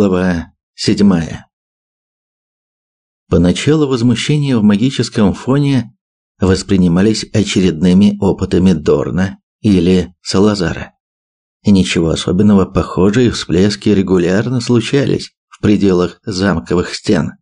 Глава седьмая. Поначалу возмущения в магическом фоне воспринимались очередными опытами Дорна или Салазара. Ничего особенного, похожие всплески регулярно случались в пределах замковых стен.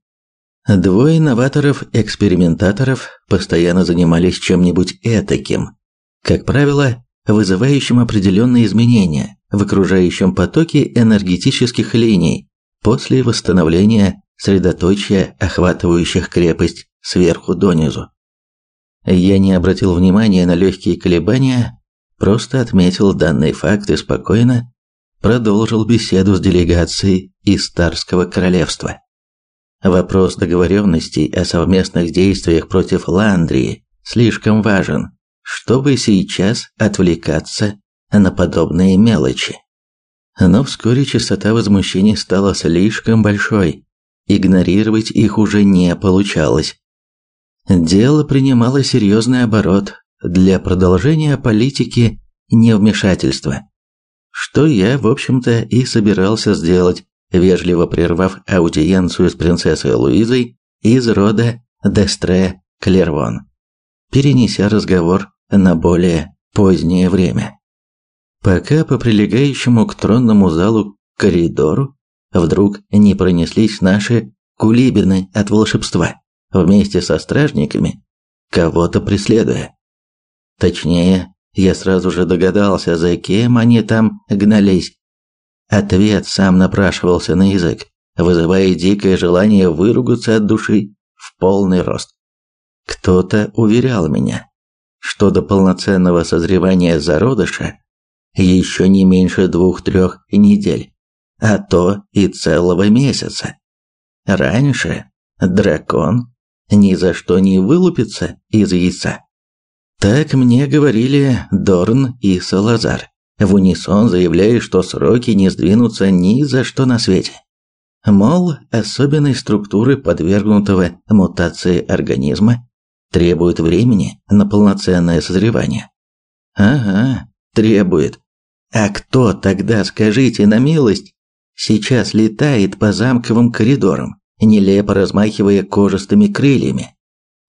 Двое новаторов-экспериментаторов постоянно занимались чем-нибудь этаким, как правило, вызывающим определенные изменения в окружающем потоке энергетических линий после восстановления средоточия, охватывающих крепость сверху донизу. Я не обратил внимания на легкие колебания, просто отметил данный факт и спокойно продолжил беседу с делегацией из Старского королевства. Вопрос договоренностей о совместных действиях против Ландрии слишком важен, чтобы сейчас отвлекаться на подобные мелочи. Но вскоре частота возмущений стала слишком большой, игнорировать их уже не получалось. Дело принимало серьезный оборот для продолжения политики невмешательства, что я, в общем-то, и собирался сделать, вежливо прервав аудиенцию с принцессой Луизой из рода Дестре Клервон, перенеся разговор на более позднее время. Пока по прилегающему к тронному залу коридору вдруг не пронеслись наши кулибины от волшебства, вместе со стражниками, кого-то преследуя. Точнее, я сразу же догадался, за кем они там гнались. Ответ сам напрашивался на язык, вызывая дикое желание выругаться от души в полный рост. Кто-то уверял меня, что до полноценного созревания зародыша еще не меньше двух-трех недель, а то и целого месяца. Раньше дракон ни за что не вылупится из яйца. Так мне говорили Дорн и Салазар, в унисон заявляя, что сроки не сдвинутся ни за что на свете. Мол, особенной структуры подвергнутого мутации организма требует времени на полноценное созревание. Ага, требует. А кто тогда, скажите на милость, сейчас летает по замковым коридорам, нелепо размахивая кожистыми крыльями?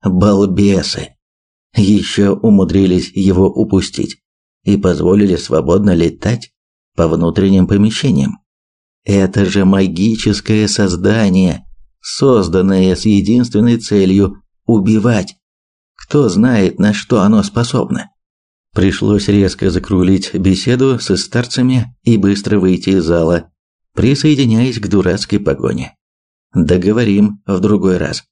Балбесы! Еще умудрились его упустить и позволили свободно летать по внутренним помещениям. Это же магическое создание, созданное с единственной целью убивать. Кто знает, на что оно способно. Пришлось резко закруглить беседу со старцами и быстро выйти из зала, присоединяясь к дурацкой погоне. Договорим в другой раз.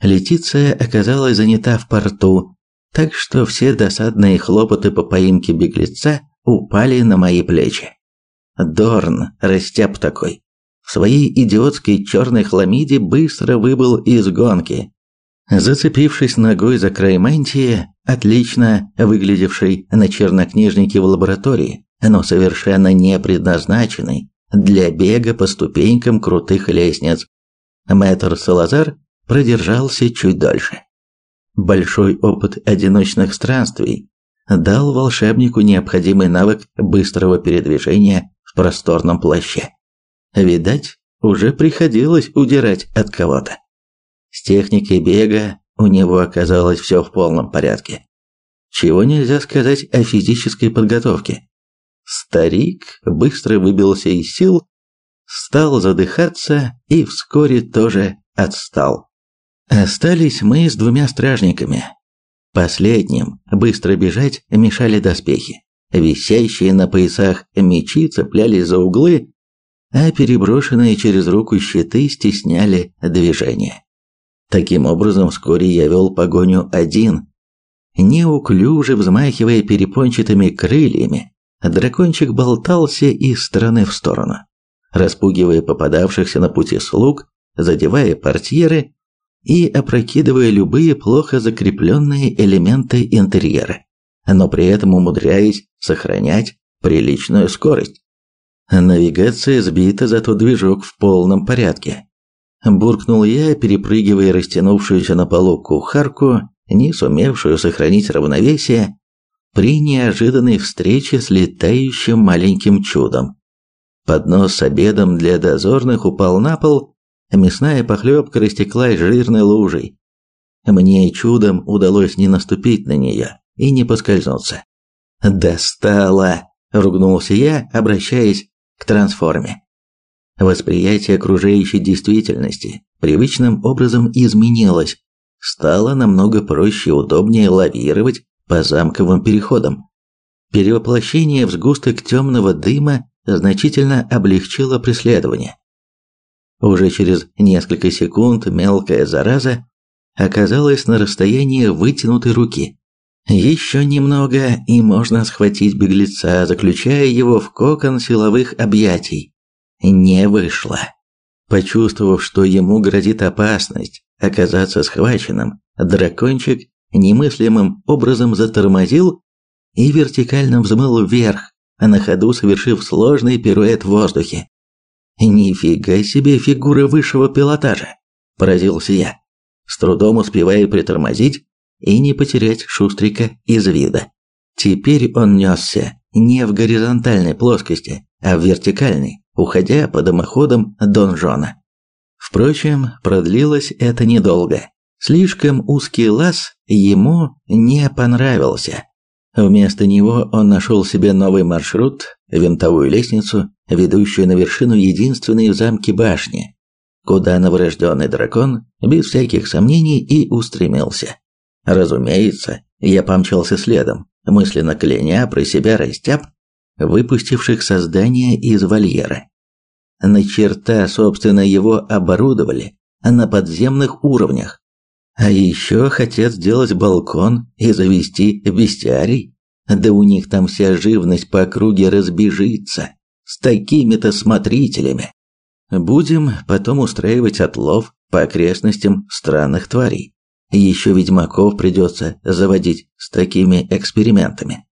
Летиция оказалась занята в порту, так что все досадные хлопоты по поимке беглеца упали на мои плечи. Дорн, растяп такой, в своей идиотской черной хламиде быстро выбыл из гонки. Зацепившись ногой за край мантии, отлично выглядевший на чернокнижнике в лаборатории, но совершенно не предназначенный для бега по ступенькам крутых лестниц. Мэтр Салазар продержался чуть дольше. Большой опыт одиночных странствий дал волшебнику необходимый навык быстрого передвижения в просторном плаще. Видать, уже приходилось удирать от кого-то. С техникой бега у него оказалось все в полном порядке. Чего нельзя сказать о физической подготовке. Старик быстро выбился из сил, стал задыхаться и вскоре тоже отстал. Остались мы с двумя стражниками. Последним быстро бежать мешали доспехи. Висящие на поясах мечи цеплялись за углы, а переброшенные через руку щиты стесняли движение. Таким образом, вскоре я вел погоню один. Неуклюже взмахивая перепончатыми крыльями, дракончик болтался из стороны в сторону, распугивая попадавшихся на пути слуг, задевая портьеры и опрокидывая любые плохо закрепленные элементы интерьера, но при этом умудряясь сохранять приличную скорость. Навигация сбита, зато движок в полном порядке. Буркнул я, перепрыгивая растянувшуюся на полу кухарку, не сумевшую сохранить равновесие при неожиданной встрече с летающим маленьким чудом. Поднос с обедом для дозорных упал на пол, мясная похлебка растеклась жирной лужей. Мне чудом удалось не наступить на нее и не поскользнуться. «Достала!» – ругнулся я, обращаясь к трансформе. Восприятие окружающей действительности привычным образом изменилось. Стало намного проще и удобнее лавировать по замковым переходам. Перевоплощение в сгусток темного дыма значительно облегчило преследование. Уже через несколько секунд мелкая зараза оказалась на расстоянии вытянутой руки. Еще немного, и можно схватить беглеца, заключая его в кокон силовых объятий. Не вышло. Почувствовав, что ему грозит опасность оказаться схваченным, дракончик немыслимым образом затормозил и вертикально взмыл вверх, на ходу совершив сложный пируэт в воздухе. «Нифига себе фигура высшего пилотажа!» – поразился я, с трудом успевая притормозить и не потерять Шустрика из вида. Теперь он несся не в горизонтальной плоскости, а в вертикальной, уходя по дымоходам донжона. Впрочем, продлилось это недолго. Слишком узкий лаз ему не понравился. Вместо него он нашел себе новый маршрут, винтовую лестницу, ведущую на вершину единственной в замке башни, куда новорожденный дракон, без всяких сомнений, и устремился. Разумеется, я помчался следом, мысленно кляня про себя растяп, выпустивших создание из вольера. На черта, собственно, его оборудовали на подземных уровнях. А еще хотят сделать балкон и завести бестиарий. Да у них там вся живность по округе разбежится с такими-то смотрителями. Будем потом устраивать отлов по окрестностям странных тварей. Еще ведьмаков придется заводить с такими экспериментами.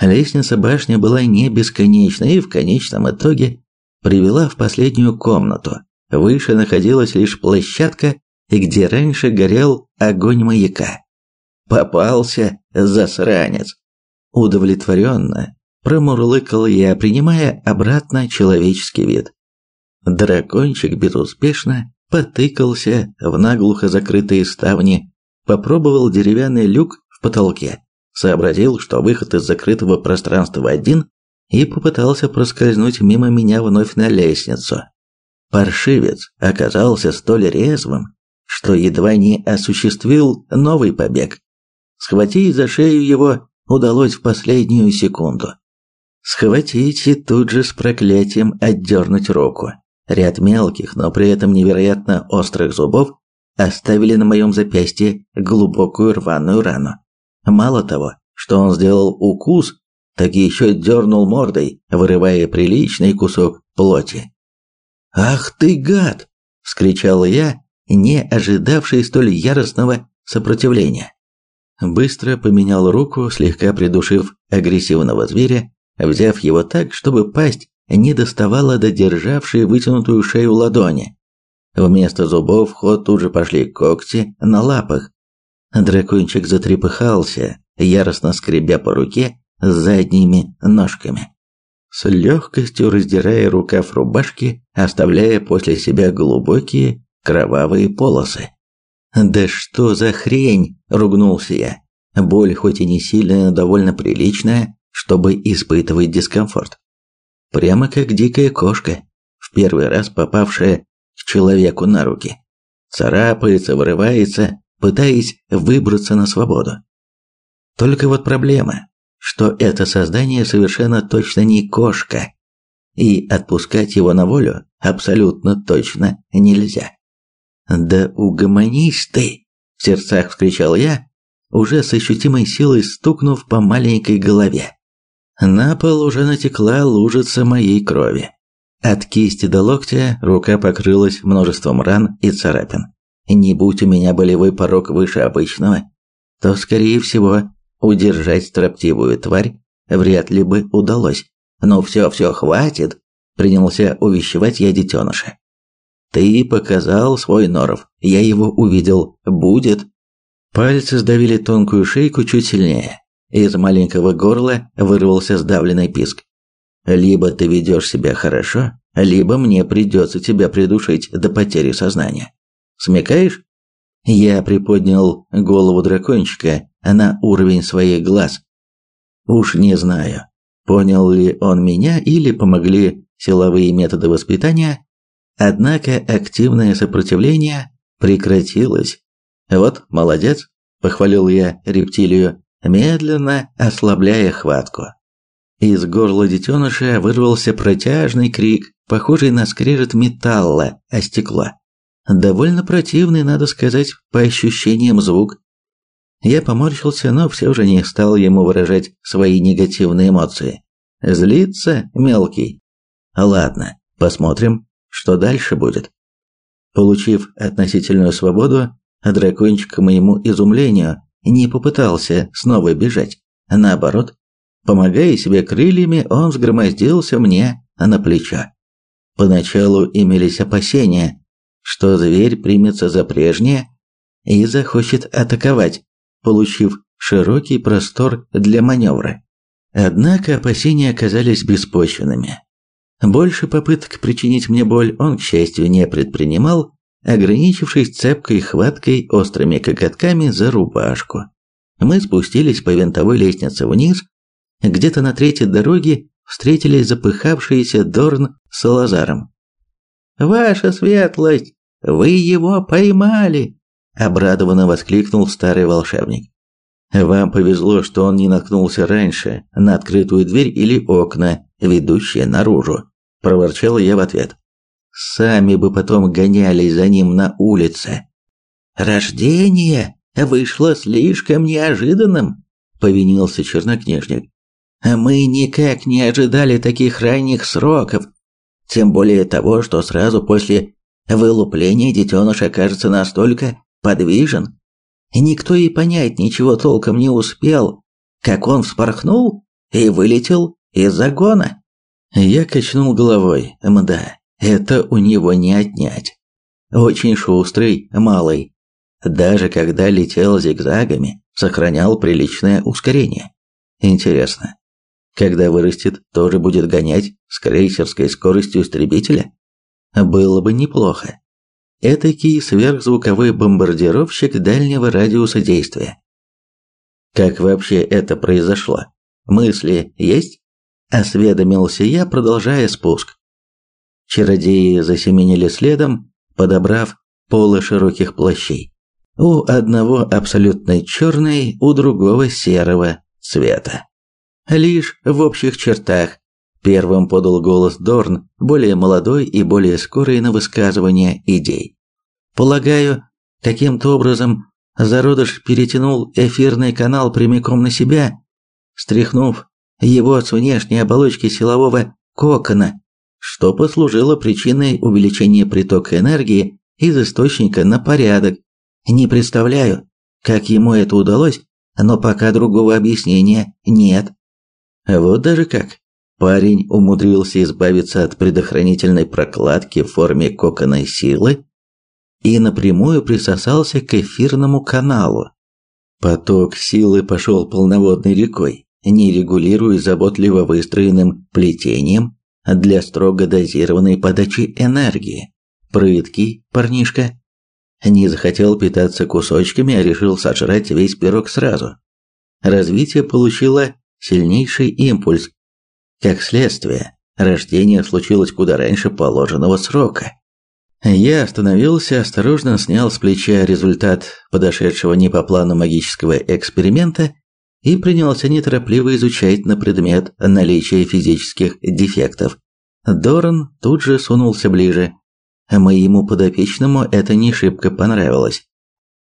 Лестница башни была не бесконечна и в конечном итоге привела в последнюю комнату. Выше находилась лишь площадка, где раньше горел огонь маяка. Попался засранец. Удовлетворенно промурлыкал я, принимая обратно человеческий вид. Дракончик безуспешно потыкался в наглухо закрытые ставни, попробовал деревянный люк в потолке, сообразил, что выход из закрытого пространства один, и попытался проскользнуть мимо меня вновь на лестницу. Паршивец оказался столь резвым, что едва не осуществил новый побег. Схватить за шею его удалось в последнюю секунду. Схватить и тут же с проклятием отдернуть руку. Ряд мелких, но при этом невероятно острых зубов оставили на моем запястье глубокую рваную рану. Мало того, что он сделал укус, так еще дернул мордой, вырывая приличный кусок плоти. «Ах ты гад!» – вскричал я, не ожидавший столь яростного сопротивления. Быстро поменял руку, слегка придушив агрессивного зверя, взяв его так, чтобы пасть не доставала до державшей вытянутую шею ладони. Вместо зубов в ход тут же пошли когти на лапах. Дракончик затрепыхался, яростно скребя по руке задними ножками. С легкостью раздирая рукав рубашки, оставляя после себя глубокие кровавые полосы. «Да что за хрень!» – ругнулся я. Боль хоть и не сильная, но довольно приличная, чтобы испытывать дискомфорт. Прямо как дикая кошка, в первый раз попавшая к человеку на руки. Царапается, вырывается, пытаясь выбраться на свободу. Только вот проблема, что это создание совершенно точно не кошка, и отпускать его на волю абсолютно точно нельзя. «Да угомонись ты!» – в сердцах вскричал я, уже с ощутимой силой стукнув по маленькой голове. На пол уже натекла лужица моей крови. От кисти до локтя рука покрылась множеством ран и царапин. Не будь у меня болевой порог выше обычного, то, скорее всего, удержать строптивую тварь вряд ли бы удалось. «Ну все, все, хватит!» – принялся увещевать я детеныша. «Ты показал свой норов, я его увидел, будет!» Пальцы сдавили тонкую шейку чуть сильнее. Из маленького горла вырвался сдавленный писк. Либо ты ведешь себя хорошо, либо мне придется тебя придушить до потери сознания. Смекаешь? Я приподнял голову дракончика на уровень своих глаз. Уж не знаю, понял ли он меня или помогли силовые методы воспитания, однако активное сопротивление прекратилось. Вот, молодец, похвалил я рептилию, медленно ослабляя хватку. Из горла детеныша вырвался протяжный крик, похожий на скрежет металла о стекло. Довольно противный, надо сказать, по ощущениям звук. Я поморщился, но все же не стал ему выражать свои негативные эмоции. Злиться, мелкий. Ладно, посмотрим, что дальше будет. Получив относительную свободу, дракончик, к моему изумлению, не попытался снова бежать. Наоборот, помогая себе крыльями, он взгромоздился мне на плечо. Поначалу имелись опасения, что зверь примется за прежнее и захочет атаковать, получив широкий простор для маневра. Однако опасения оказались беспочвенными. Больше попыток причинить мне боль он, к счастью, не предпринимал, ограничившись цепкой хваткой острыми коготками за рубашку. Мы спустились по винтовой лестнице вниз, где-то на третьей дороге встретились запыхавшиеся Дорн с Лазаром. «Ваша светлость, вы его поймали!» – обрадованно воскликнул старый волшебник. «Вам повезло, что он не наткнулся раньше на открытую дверь или окна, ведущие наружу», – проворчал я в ответ. «Сами бы потом гонялись за ним на улице». «Рождение вышло слишком неожиданным», – повинился чернокнижник. «Мы никак не ожидали таких ранних сроков, тем более того, что сразу после вылупления детеныш окажется настолько подвижен. Никто и понять ничего толком не успел, как он вспорхнул и вылетел из загона. Я качнул головой. Мда, это у него не отнять. Очень шустрый, малый. Даже когда летел зигзагами, сохранял приличное ускорение. Интересно, когда вырастет, тоже будет гонять с крейсерской скоростью истребителя? Было бы неплохо. Этакий сверхзвуковой бомбардировщик дальнего радиуса действия. Как вообще это произошло? Мысли есть? Осведомился я, продолжая спуск. Чародеи засеменили следом, подобрав полы широких плащей. У одного абсолютно черный, у другого серого цвета. Лишь в общих чертах. Первым подал голос Дорн, более молодой и более скорый на высказывание идей. Полагаю, каким-то образом зародыш перетянул эфирный канал прямиком на себя, стряхнув его с внешней оболочки силового кокона, что послужило причиной увеличения притока энергии из источника на порядок. Не представляю, как ему это удалось, но пока другого объяснения нет. Вот даже как. Парень умудрился избавиться от предохранительной прокладки в форме кокона силы и напрямую присосался к эфирному каналу. Поток силы пошел полноводной рекой, не регулируя заботливо выстроенным плетением для строго дозированной подачи энергии. Прыткий парнишка не захотел питаться кусочками, а решил сожрать весь пирог сразу. Развитие получило сильнейший импульс. Как следствие, рождение случилось куда раньше положенного срока. Я остановился, осторожно снял с плеча результат подошедшего не по плану магического эксперимента и принялся неторопливо изучать на предмет наличия физических дефектов. Доран тут же сунулся ближе. Моему подопечному это не шибко понравилось.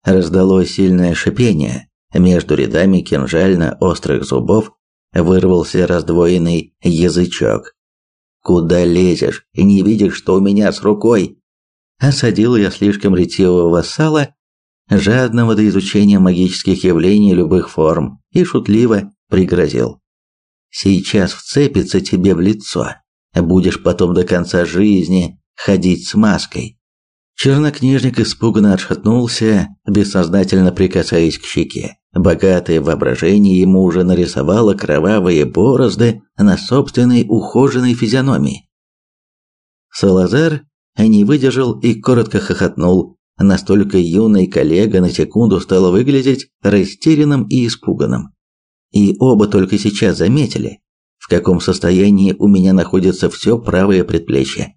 Раздалось сильное шипение, между рядами кинжально-острых зубов вырвался раздвоенный язычок. «Куда лезешь? Не видишь, что у меня с рукой?» Осадил я слишком ретивого вассала, жадного до изучения магических явлений любых форм, и шутливо пригрозил. «Сейчас вцепится тебе в лицо. Будешь потом до конца жизни ходить с маской». Чернокнижник испуганно отшатнулся, бессознательно прикасаясь к щеке. Богатое воображение ему уже нарисовало кровавые борозды на собственной ухоженной физиономии. Салазар не выдержал и коротко хохотнул. Настолько юный коллега на секунду стал выглядеть растерянным и испуганным. И оба только сейчас заметили, в каком состоянии у меня находится все правое предплечье.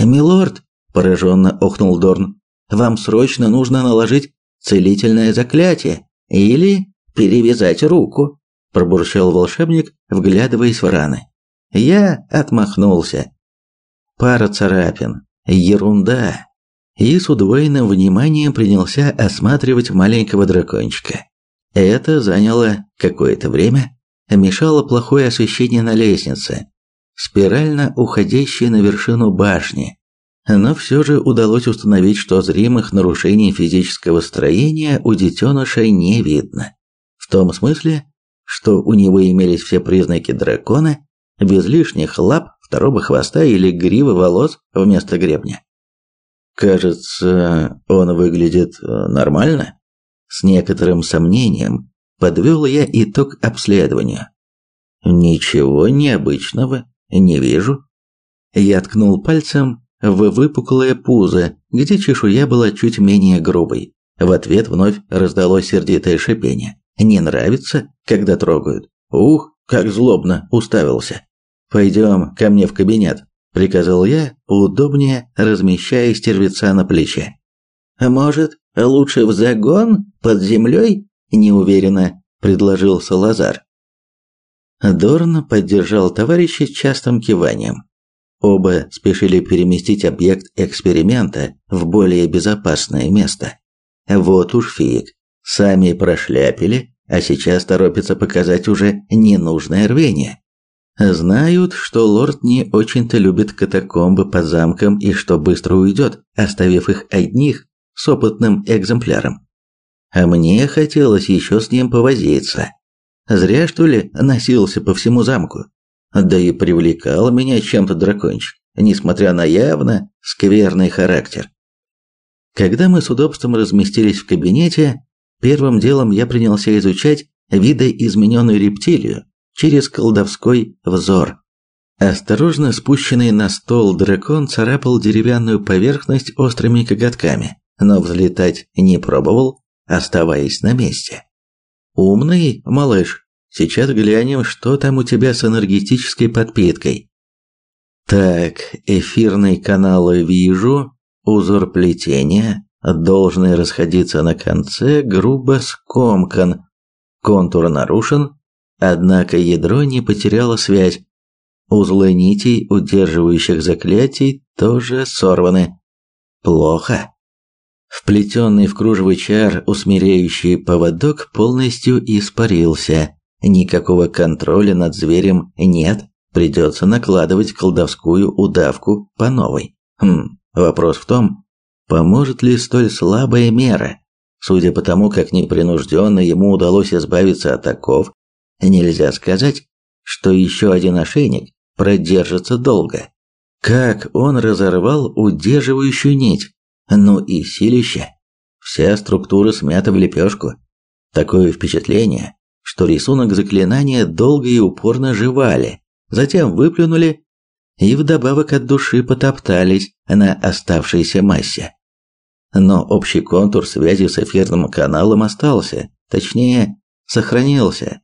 «Милорд!» – пораженно охнул Дорн. «Вам срочно нужно наложить целительное заклятие или перевязать руку», – пробурчал волшебник, вглядываясь в раны. Я отмахнулся. Пара царапин. Ерунда. И с удвоенным вниманием принялся осматривать маленького дракончика. Это заняло какое-то время, мешало плохое освещение на лестнице, спирально уходящей на вершину башни. Но все же удалось установить, что зримых нарушений физического строения у детеныша не видно. В том смысле, что у него имелись все признаки дракона, без лишних лап, второго хвоста или гривы волос вместо гребня. Кажется, он выглядит э, нормально. С некоторым сомнением подвел я итог обследованию. Ничего необычного не вижу. Я ткнул пальцем в выпуклое пузо, где чешуя была чуть менее грубой. В ответ вновь раздалось сердитое шипение. Не нравится, когда трогают. Ух, как злобно уставился. Пойдем ко мне в кабинет, приказал я, удобнее размещая стервеца на плече. Может, лучше в загон под землей? неуверенно предложил Салазар. Дорн поддержал товарища частым киванием. Оба спешили переместить объект эксперимента в более безопасное место. Вот уж фиг. Сами прошляпили, а сейчас торопятся показать уже ненужное рвение. Знают, что лорд не очень-то любит катакомбы по замкам и что быстро уйдет, оставив их одних с опытным экземпляром. А мне хотелось еще с ним повозиться. Зря, что ли, носился по всему замку. Да и привлекал меня чем-то дракончик, несмотря на явно скверный характер. Когда мы с удобством разместились в кабинете, первым делом я принялся изучать видоизмененную рептилию через колдовской взор. Осторожно спущенный на стол дракон царапал деревянную поверхность острыми коготками, но взлетать не пробовал, оставаясь на месте. «Умный, малыш, сейчас глянем, что там у тебя с энергетической подпиткой». Так, эфирные каналы вижу, узор плетения, должный расходиться на конце, грубо скомкан, контур нарушен, однако ядро не потеряло связь. Узлы нитей, удерживающих заклятий, тоже сорваны. Плохо. Вплетенный в кружево чар усмиряющий поводок полностью испарился. Никакого контроля над зверем нет, придется накладывать колдовскую удавку по новой. Хм, вопрос в том, поможет ли столь слабая мера. Судя по тому, как непринужденно ему удалось избавиться от оков, нельзя сказать, что еще один ошейник продержится долго. Как он разорвал удерживающую нить? Ну и силище. Вся структура смята в лепешку. Такое впечатление, что рисунок заклинания долго и упорно жевали, затем выплюнули и вдобавок от души потоптались на оставшейся массе. Но общий контур связи с эфирным каналом остался, точнее, сохранился,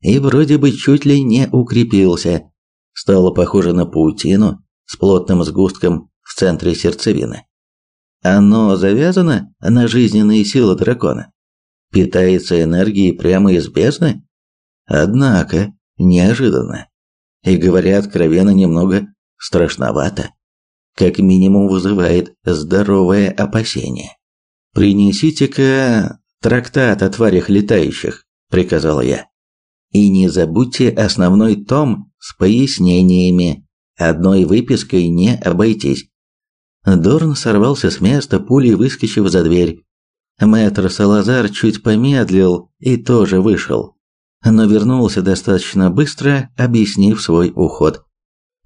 и вроде бы чуть ли не укрепился. Стало похоже на паутину с плотным сгустком в центре сердцевины. Оно завязано на жизненные силы дракона. Питается энергией прямо из бездны? Однако, неожиданно. И говоря откровенно, немного страшновато. Как минимум вызывает здоровое опасение. «Принесите-ка трактат о тварях летающих», — приказал я. «И не забудьте основной том с пояснениями. Одной выпиской не обойтись. Дорн сорвался с места, пулей выскочив за дверь. Мэтр Салазар чуть помедлил и тоже вышел, но вернулся достаточно быстро, объяснив свой уход.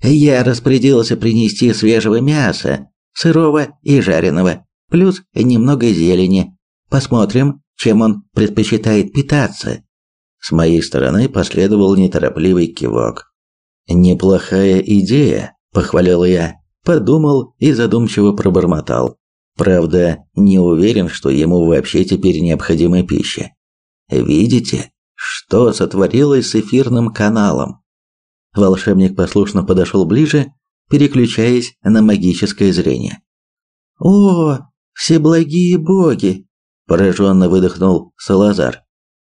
«Я распорядился принести свежего мяса, сырого и жареного, плюс немного зелени. Посмотрим, чем он предпочитает питаться. С моей стороны последовал неторопливый кивок. Неплохая идея, похвалил я, подумал и задумчиво пробормотал. Правда, не уверен, что ему вообще теперь необходима пища. Видите, что сотворилось с эфирным каналом? Волшебник послушно подошел ближе, переключаясь на магическое зрение. «О, все благие боги!» – пораженно выдохнул Салазар.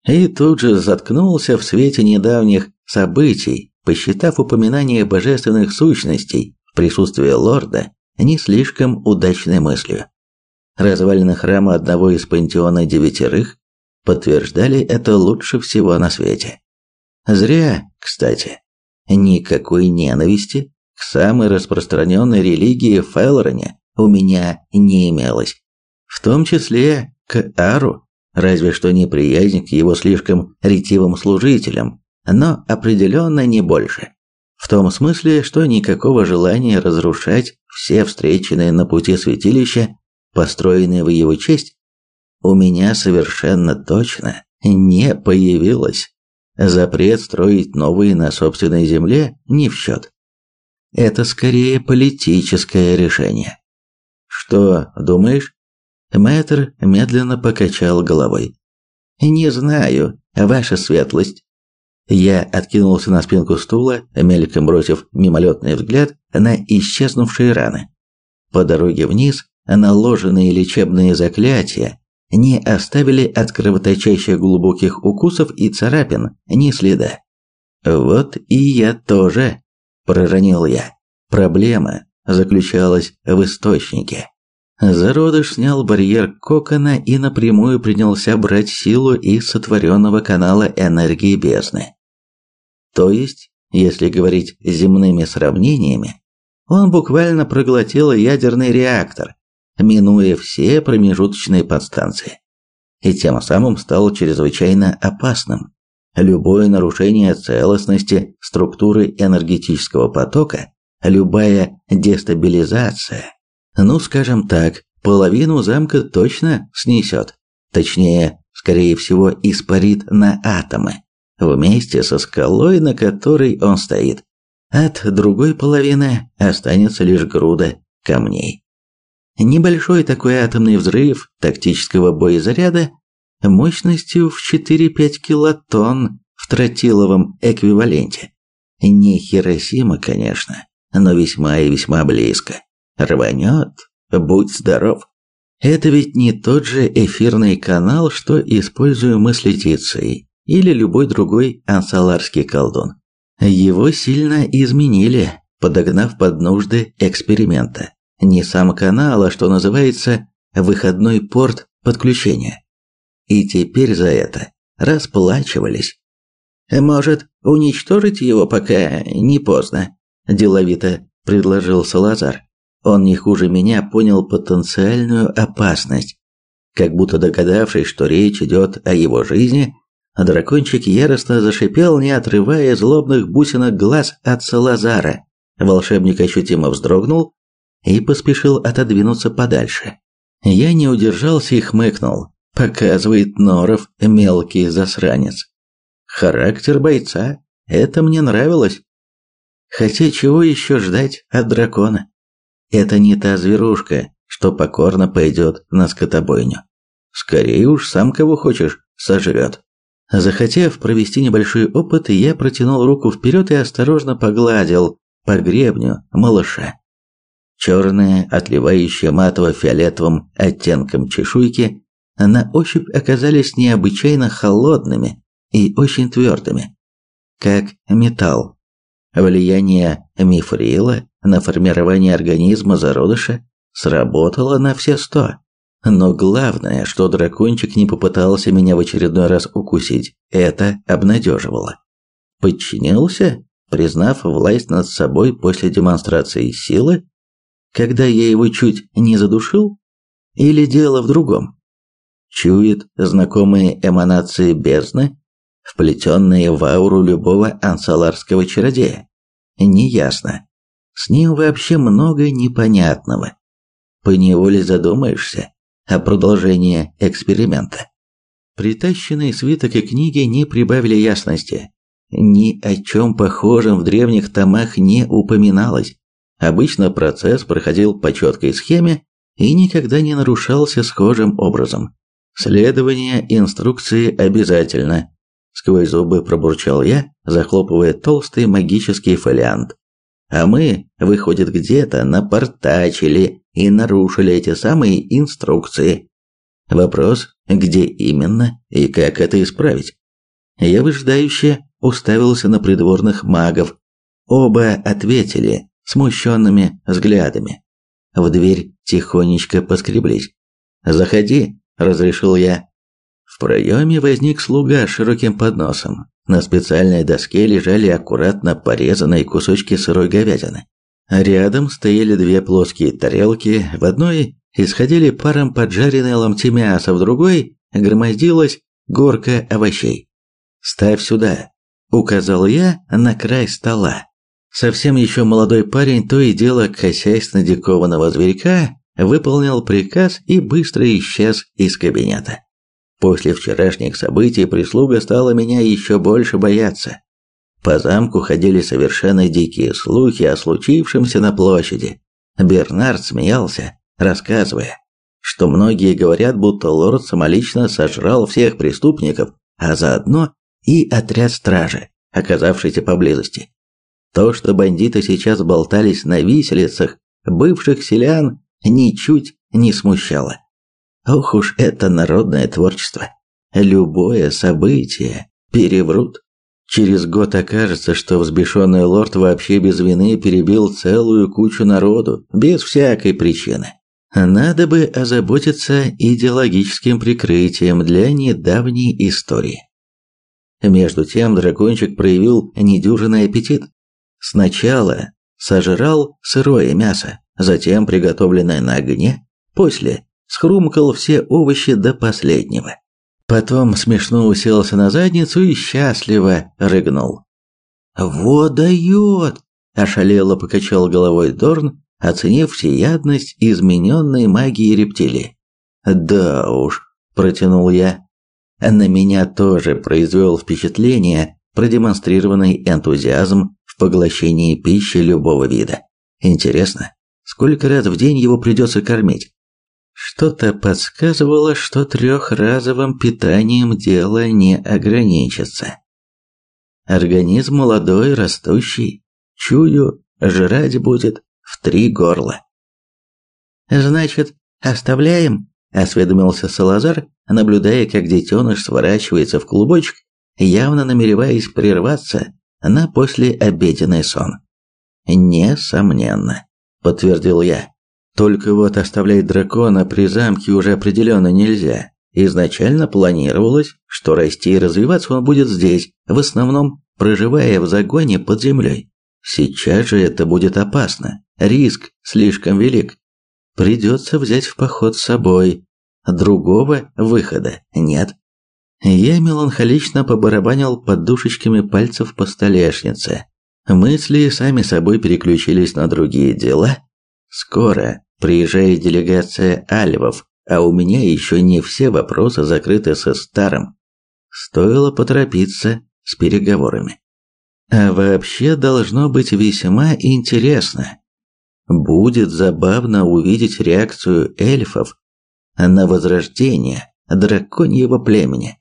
И тут же заткнулся в свете недавних событий, посчитав упоминание божественных сущностей в присутствии лорда не слишком удачной мыслью. Развалины храма одного из пантеона девятерых подтверждали это лучше всего на свете. Зря, кстати. Никакой ненависти к самой распространенной религии Фелроне у меня не имелось. В том числе к Ару, разве что неприязнь к его слишком ретивым служителям, но определенно не больше. В том смысле, что никакого желания разрушать все встреченные на пути святилища построенные в его честь, у меня совершенно точно не появилось. Запрет строить новые на собственной земле не в счет. Это скорее политическое решение. Что, думаешь? Мэтр медленно покачал головой. Не знаю, ваша светлость. Я откинулся на спинку стула, мельком бросив мимолетный взгляд на исчезнувшие раны. По дороге вниз наложенные лечебные заклятия не оставили от кровоточащих глубоких укусов и царапин ни следа. Вот и я тоже, проронил я. Проблема заключалась в источнике. Зародыш снял барьер кокона и напрямую принялся брать силу из сотворенного канала энергии бездны. То есть, если говорить земными сравнениями, он буквально проглотил ядерный реактор, минуя все промежуточные подстанции. И тем самым стал чрезвычайно опасным. Любое нарушение целостности структуры энергетического потока, любая дестабилизация, ну, скажем так, половину замка точно снесет. Точнее, скорее всего, испарит на атомы, вместе со скалой, на которой он стоит. От другой половины останется лишь груда камней. Небольшой такой атомный взрыв тактического боезаряда мощностью в 4-5 килотонн в тротиловом эквиваленте. Не Хиросима, конечно, но весьма и весьма близко. Рванет, будь здоров. Это ведь не тот же эфирный канал, что используем мы с Летицией или любой другой ансаларский колдун. Его сильно изменили, подогнав под нужды эксперимента не сам канал, а что называется выходной порт подключения. И теперь за это расплачивались. Может, уничтожить его, пока не поздно, деловито предложил Салазар. Он не хуже меня понял потенциальную опасность. Как будто догадавшись, что речь идет о его жизни, дракончик яростно зашипел, не отрывая злобных бусинок глаз от Салазара. Волшебник ощутимо вздрогнул, и поспешил отодвинуться подальше. Я не удержался и хмыкнул. Показывает Норов мелкий засранец. Характер бойца. Это мне нравилось. Хотя чего еще ждать от дракона? Это не та зверушка, что покорно пойдет на скотобойню. Скорее уж сам кого хочешь сожрет. Захотев провести небольшой опыт, я протянул руку вперед и осторожно погладил по гребню малыша. Черные, отливающие матово-фиолетовым оттенком чешуйки, на ощупь оказались необычайно холодными и очень твердыми, как металл. Влияние мифрила на формирование организма зародыша сработало на все сто. Но главное, что дракончик не попытался меня в очередной раз укусить, это обнадеживало. Подчинился, признав власть над собой после демонстрации силы, когда я его чуть не задушил? Или дело в другом? Чует знакомые эманации бездны, вплетенные в ауру любого ансаларского чародея? Неясно. С ним вообще много непонятного. Поневоле задумаешься о продолжении эксперимента. Притащенные свиток и книги не прибавили ясности. Ни о чем похожем в древних томах не упоминалось. Обычно процесс проходил по четкой схеме и никогда не нарушался схожим образом. Следование инструкции обязательно. Сквозь зубы пробурчал я, захлопывая толстый магический фолиант. А мы, выходит, где-то напортачили и нарушили эти самые инструкции. Вопрос, где именно и как это исправить? Я выжидающе уставился на придворных магов. Оба ответили смущенными взглядами. В дверь тихонечко поскреблись. «Заходи», — разрешил я. В проеме возник слуга с широким подносом. На специальной доске лежали аккуратно порезанные кусочки сырой говядины. Рядом стояли две плоские тарелки, в одной исходили паром поджаренные ломти мяса, в другой громоздилась горка овощей. «Ставь сюда», – указал я на край стола. Совсем еще молодой парень, то и дело косясь на дикованного зверька, выполнил приказ и быстро исчез из кабинета. После вчерашних событий прислуга стала меня еще больше бояться. По замку ходили совершенно дикие слухи о случившемся на площади. Бернард смеялся, рассказывая, что многие говорят, будто лорд самолично сожрал всех преступников, а заодно и отряд стражи, оказавшийся поблизости. То, что бандиты сейчас болтались на виселицах бывших селян, ничуть не смущало. Ох уж это народное творчество. Любое событие переврут. Через год окажется, что взбешенный лорд вообще без вины перебил целую кучу народу, без всякой причины. Надо бы озаботиться идеологическим прикрытием для недавней истории. Между тем дракончик проявил недюжинный аппетит. Сначала сожрал сырое мясо, затем приготовленное на огне, после схрумкал все овощи до последнего. Потом смешно уселся на задницу и счастливо рыгнул. «Вот дает!» – ошалело покачал головой Дорн, оценив всеядность измененной магии рептилии. «Да уж», – протянул я. На меня тоже произвел впечатление продемонстрированный энтузиазм поглощении пищи любого вида. Интересно, сколько раз в день его придется кормить? Что-то подсказывало, что трехразовым питанием дело не ограничится. Организм молодой, растущий, чую, жрать будет в три горла. «Значит, оставляем?» – осведомился Салазар, наблюдая, как детеныш сворачивается в клубочек, явно намереваясь прерваться на послеобеденный сон. «Несомненно», – подтвердил я. Только вот оставлять дракона при замке уже определенно нельзя. Изначально планировалось, что расти и развиваться он будет здесь, в основном проживая в загоне под землей. Сейчас же это будет опасно, риск слишком велик. Придется взять в поход с собой. Другого выхода нет. Я меланхолично побарабанил подушечками пальцев по столешнице. Мысли сами собой переключились на другие дела. Скоро Приезжает делегация альвов, а у меня еще не все вопросы закрыты со старым. Стоило поторопиться с переговорами. А вообще должно быть весьма интересно. Будет забавно увидеть реакцию эльфов на возрождение драконьего племени.